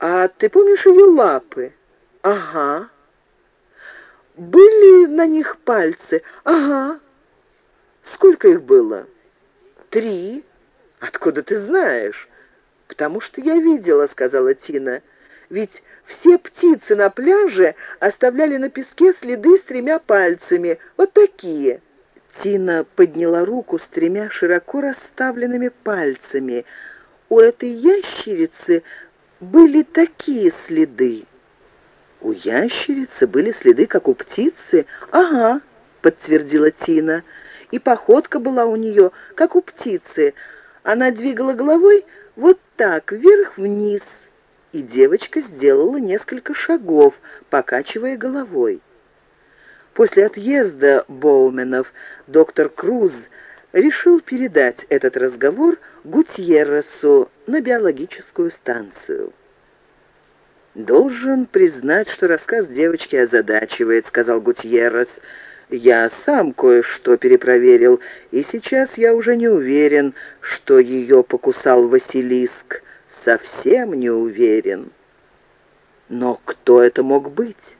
«А ты помнишь ее лапы?» «Ага». «Были на них пальцы?» «Ага». «Сколько их было?» «Три». «Откуда ты знаешь?» «Потому что я видела», — сказала Тина. «Ведь все птицы на пляже оставляли на песке следы с тремя пальцами, вот такие». Тина подняла руку с тремя широко расставленными пальцами. У этой ящерицы были такие следы. У ящерицы были следы, как у птицы. «Ага», — подтвердила Тина. «И походка была у нее, как у птицы. Она двигала головой вот так, вверх-вниз». И девочка сделала несколько шагов, покачивая головой. После отъезда Боуменов доктор Круз решил передать этот разговор Гутьерресу на биологическую станцию. «Должен признать, что рассказ девочки озадачивает», — сказал Гутьеррес. «Я сам кое-что перепроверил, и сейчас я уже не уверен, что ее покусал Василиск. Совсем не уверен». «Но кто это мог быть?»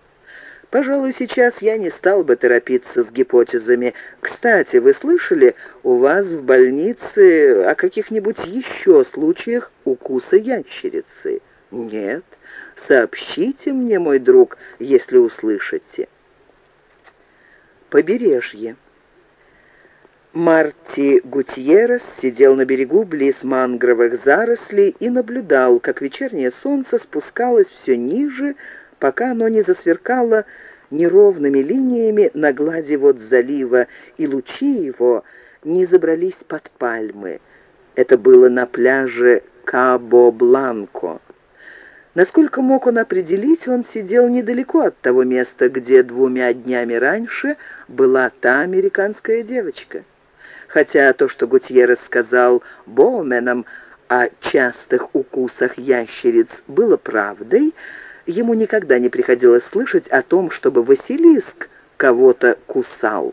Пожалуй, сейчас я не стал бы торопиться с гипотезами. Кстати, вы слышали, у вас в больнице о каких-нибудь еще случаях укуса ящерицы? Нет. Сообщите мне, мой друг, если услышите. Побережье. Марти Гутьеррес сидел на берегу близ мангровых зарослей и наблюдал, как вечернее солнце спускалось все ниже, пока оно не засверкало неровными линиями на глади вод залива, и лучи его не забрались под пальмы. Это было на пляже Кабо-Бланко. Насколько мог он определить, он сидел недалеко от того места, где двумя днями раньше была та американская девочка. Хотя то, что Гутьеррес сказал Боуменам о частых укусах ящериц, было правдой, Ему никогда не приходилось слышать о том, чтобы Василиск кого-то кусал.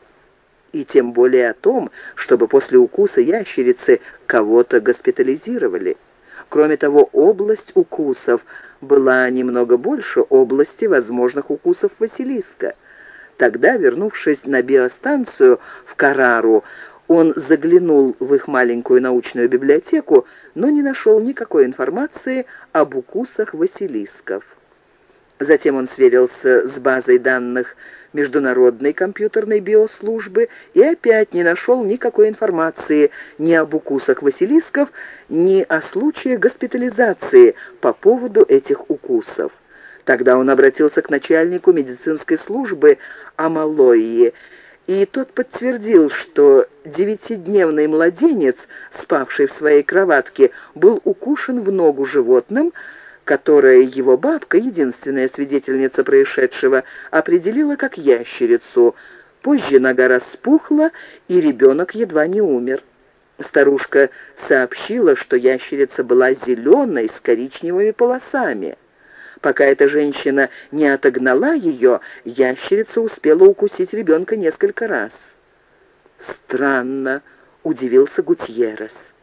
И тем более о том, чтобы после укуса ящерицы кого-то госпитализировали. Кроме того, область укусов была немного больше области возможных укусов Василиска. Тогда, вернувшись на биостанцию в Карару, он заглянул в их маленькую научную библиотеку, но не нашел никакой информации об укусах Василисков. Затем он сверился с базой данных Международной компьютерной биослужбы и опять не нашел никакой информации ни об укусах василисков, ни о случае госпитализации по поводу этих укусов. Тогда он обратился к начальнику медицинской службы Амалоии, и тот подтвердил, что девятидневный младенец, спавший в своей кроватке, был укушен в ногу животным, которое его бабка, единственная свидетельница происшедшего, определила как ящерицу. Позже нога распухла, и ребенок едва не умер. Старушка сообщила, что ящерица была зеленой с коричневыми полосами. Пока эта женщина не отогнала ее, ящерица успела укусить ребенка несколько раз. «Странно», — удивился Гутьеррес.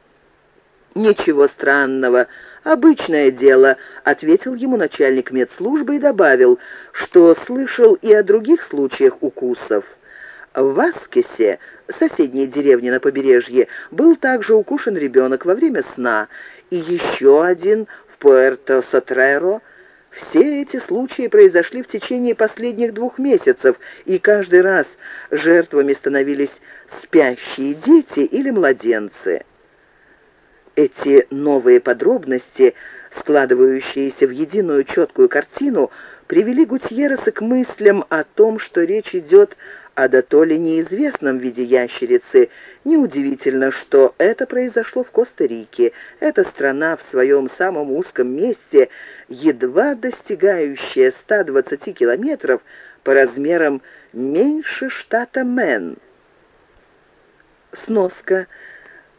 «Ничего странного», «Обычное дело», — ответил ему начальник медслужбы и добавил, что слышал и о других случаях укусов. В Васкесе, соседней деревне на побережье, был также укушен ребенок во время сна, и еще один в Пуэрто-Сотреро. Все эти случаи произошли в течение последних двух месяцев, и каждый раз жертвами становились спящие дети или младенцы. Эти новые подробности, складывающиеся в единую четкую картину, привели Гутьерреса к мыслям о том, что речь идет о дотоле неизвестном виде ящерицы. Неудивительно, что это произошло в Коста-Рике. Эта страна в своем самом узком месте, едва достигающая 120 километров, по размерам меньше штата Мэн. Сноска –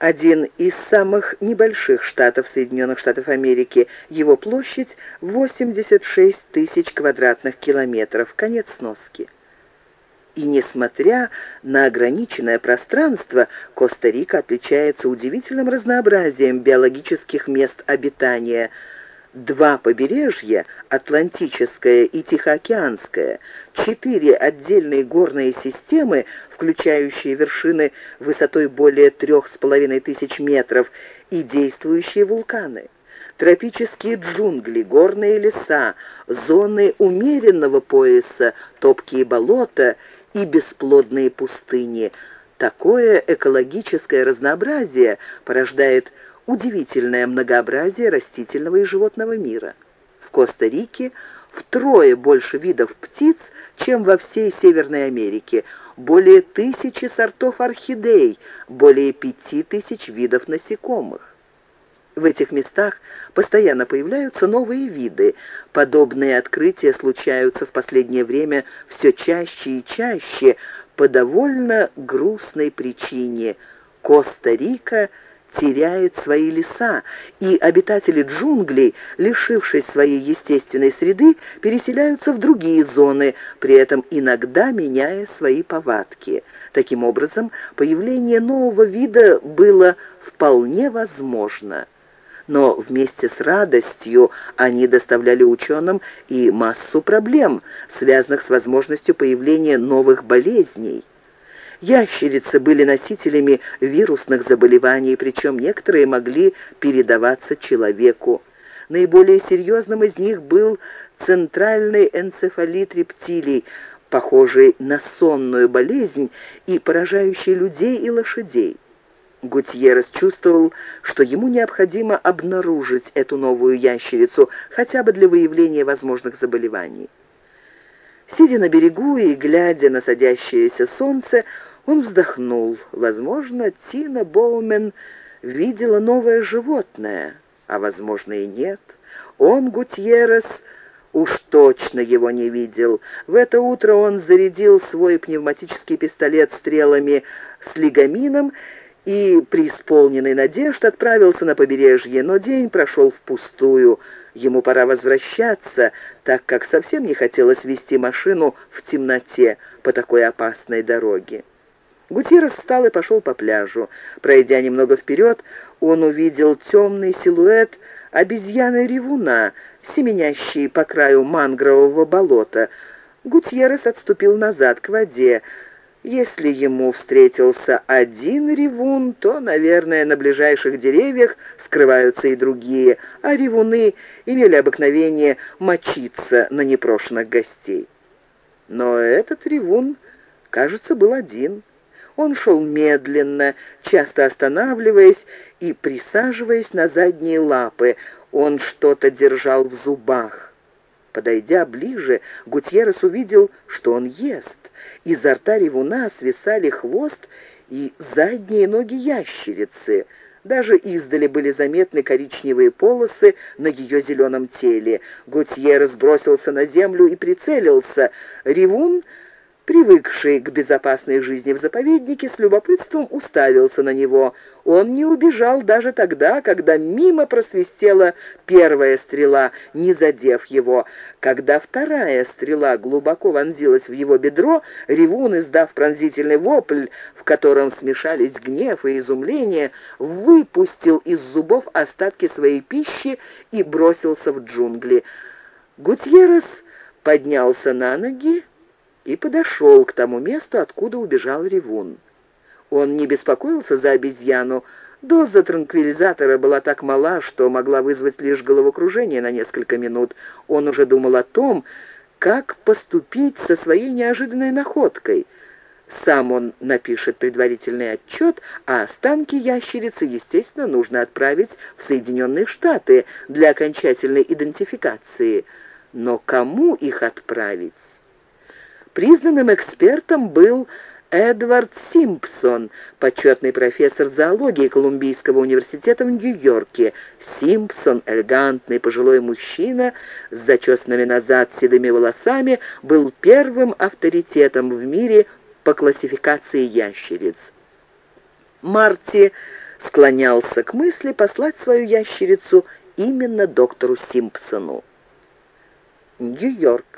один из самых небольших штатов Соединенных Штатов Америки. Его площадь 86 тысяч квадратных километров. Конец сноски. И несмотря на ограниченное пространство, Коста-Рика отличается удивительным разнообразием биологических мест обитания. Два побережья, Атлантическое и Тихоокеанское, четыре отдельные горные системы, включающие вершины высотой более трех с половиной тысяч метров, и действующие вулканы. Тропические джунгли, горные леса, зоны умеренного пояса, топкие болота и бесплодные пустыни. Такое экологическое разнообразие порождает удивительное многообразие растительного и животного мира. В Коста-Рике втрое больше видов птиц, чем во всей Северной Америке, более тысячи сортов орхидей, более пяти тысяч видов насекомых. В этих местах постоянно появляются новые виды. Подобные открытия случаются в последнее время все чаще и чаще по довольно грустной причине. Коста-Рика – теряет свои леса, и обитатели джунглей, лишившись своей естественной среды, переселяются в другие зоны, при этом иногда меняя свои повадки. Таким образом, появление нового вида было вполне возможно. Но вместе с радостью они доставляли ученым и массу проблем, связанных с возможностью появления новых болезней. Ящерицы были носителями вирусных заболеваний, причем некоторые могли передаваться человеку. Наиболее серьезным из них был центральный энцефалит рептилий, похожий на сонную болезнь и поражающий людей и лошадей. Гутьеррес чувствовал, что ему необходимо обнаружить эту новую ящерицу, хотя бы для выявления возможных заболеваний. Сидя на берегу и глядя на садящееся солнце, он вздохнул. Возможно, Тина Боумен видела новое животное, а, возможно, и нет. Он, Гутьеррес, уж точно его не видел. В это утро он зарядил свой пневматический пистолет стрелами с лигамином и, преисполненный надежд, отправился на побережье, но день прошел впустую. Ему пора возвращаться, так как совсем не хотелось вести машину в темноте по такой опасной дороге. Гутьеррес встал и пошел по пляжу. Пройдя немного вперед, он увидел темный силуэт обезьяны-ревуна, семенящей по краю мангрового болота. Гутьеррес отступил назад к воде. Если ему встретился один ревун, то, наверное, на ближайших деревьях скрываются и другие, а ревуны имели обыкновение мочиться на непрошенных гостей. Но этот ревун, кажется, был один — он шел медленно, часто останавливаясь и присаживаясь на задние лапы. Он что-то держал в зубах. Подойдя ближе, Гутьеррес увидел, что он ест. Изо рта ревуна свисали хвост и задние ноги ящерицы. Даже издали были заметны коричневые полосы на ее зеленом теле. Гутьеррес бросился на землю и прицелился. Ревун привыкший к безопасной жизни в заповеднике, с любопытством уставился на него. Он не убежал даже тогда, когда мимо просвистела первая стрела, не задев его. Когда вторая стрела глубоко вонзилась в его бедро, ревун, издав пронзительный вопль, в котором смешались гнев и изумление, выпустил из зубов остатки своей пищи и бросился в джунгли. Гутьеррес поднялся на ноги, и подошел к тому месту, откуда убежал ревун. Он не беспокоился за обезьяну, Доза транквилизатора была так мала, что могла вызвать лишь головокружение на несколько минут. Он уже думал о том, как поступить со своей неожиданной находкой. Сам он напишет предварительный отчет, а останки ящерицы, естественно, нужно отправить в Соединенные Штаты для окончательной идентификации. Но кому их отправить? Признанным экспертом был Эдвард Симпсон, почетный профессор зоологии Колумбийского университета в Нью-Йорке. Симпсон, элегантный пожилой мужчина с зачесанными назад седыми волосами, был первым авторитетом в мире по классификации ящериц. Марти склонялся к мысли послать свою ящерицу именно доктору Симпсону. Нью-Йорк.